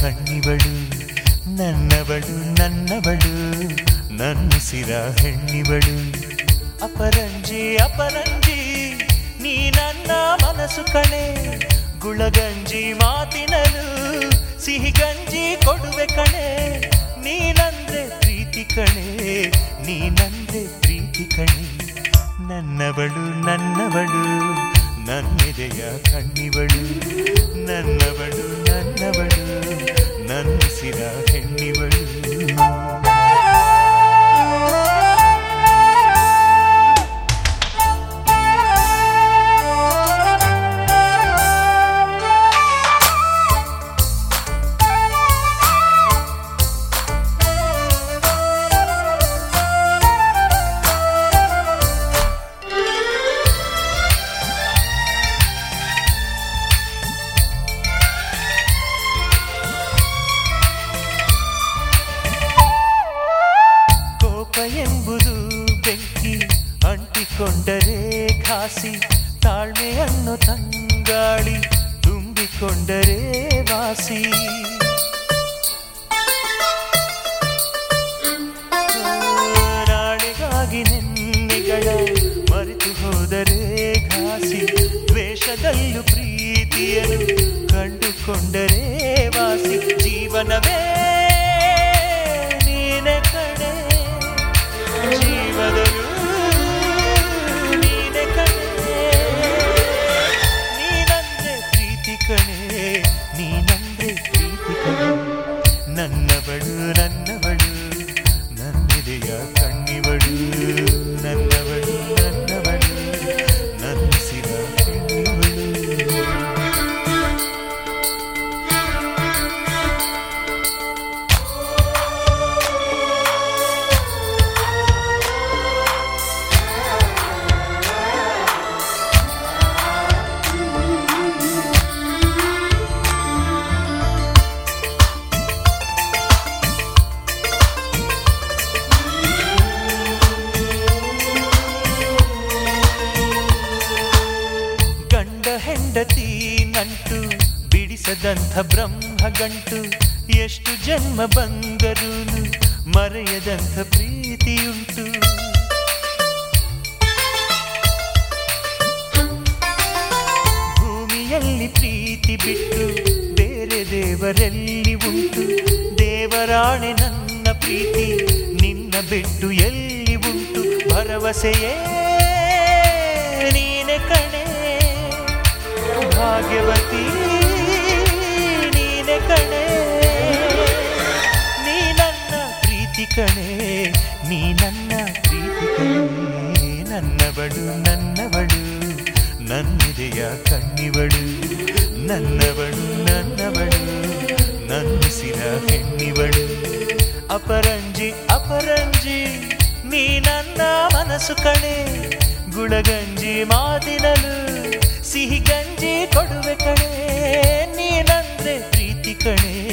ಕಣ್ಣಿವಳು, ನನ್ನವಳು ನನ್ನವಳು ನನ್ನುಸಿರ ಹೆಣ್ಣಿವಳು. ಅಪರಂಜಿ ಅಪರಂಜಿ, ನೀ ನನ್ನ ಮನಸ್ಸು ಕಣೆ. ಗುಳಗಂಜಿ ಮಾತಿನಲು ಸಿಹಿ ಗಂಜಿ ಕೊಡುವೆ ಕಣೆ. ನೀನಂದ್ರೆ ಪ್ರೀತಿ ಕಣೆ, ನೀನಂದ್ರೆ ಪ್ರೀತಿ ಕಣೆ. ನನ್ನವಳು ನನ್ನವಳು, ನನ್ನೆದೆಯ ಕಣ್ಣಿವಳು, ನನ್ನವಳು. felicidad. ಎಂಬುದು ಬೆಂಕಿ ಅಂಟಿಕೊಂಡರೆ ಖಾಸಿ ತಾಳ್ಮೆಯನ್ನು ತಂಗಾಳಿ ತುಂಬಿಕೊಂಡರೆ ವಾಸಿ ನಾಳೆಗಾಗಿ ನೆನ್ನೆಗಳ ಮರೆತು ಹೋದರೆ ಘಾಸಿ ದ್ವೇಷದಲ್ಲೂ ಪ್ರೀತಿಯನ್ನು ಕಂಡುಕೊಂಡರೆ ವಾಸಿ ಜೀವನವೇ ಜೀವದಲ್ಲೂ ನೀನೆ ಕಣೆ. ನೀನಂದ್ರೆ ಪ್ರೀತಿ ಕಣೆ. ನೀನಂದ್ರೆ ಪ್ರೀತಿ ಕಣೆ. ನನ್ನವಳು ನನ್ನವಳು ಹೆಂಡತಿ ನಂಟು, ಬಿಡಿಸದಂಥ ಬ್ರಹ್ಮ ಗಂಟು ಎಷ್ಟು ಜನ್ಮ ಬಂದರೂನು ಮರೆಯದಂಥ ಪ್ರೀತಿಯುಂಟು. ಭೂಮಿಯಲ್ಲಿ ಪ್ರೀತಿ ಬಿಟ್ಟು ಬೇರೆ ದೇವರಲ್ಲಿ ಉಂಟು. ದೇವರಾಣೆ ನನ್ನ ಪ್ರೀತಿ, ನಿನ್ನ ಬಿಟ್ಟು ಎಲ್ಲಿ ಉಂಟು? ಭರವಸೆಯೇ ನೀನೆ ಕಣೆ. ಭಾಗ್ಯವತಿ, ನೀನೆ ಕಣೆ. ನೀ ನನ್ನ ಪ್ರೀತಿ ಕಣೆ, ನೀ ನನ್ನ ಪ್ರೀತಿ ಕಣೆ. ನನ್ನವಳು ನನ್ನವಳು, ನನ್ನದೆಯ ಕಣ್ಣಿವಳು. ನನ್ನವಳು ನನ್ನವಳು, ನನ್ನಿಸಿದ ಹೆಣ್ಣಿವಳು. ಅಪರಂಜಿ ಅಪರಂಜಿ, ನೀ ನನ್ನ ಮನಸ್ಸು ಕಣೆ. ಗುಳಗಂಜಿ ಮಾತಿನಲು ಕೊಡುವೆ ಕಣೆ ನೀನಂದ್ರೆ ಪ್ರೀತಿ ಕಣೆ.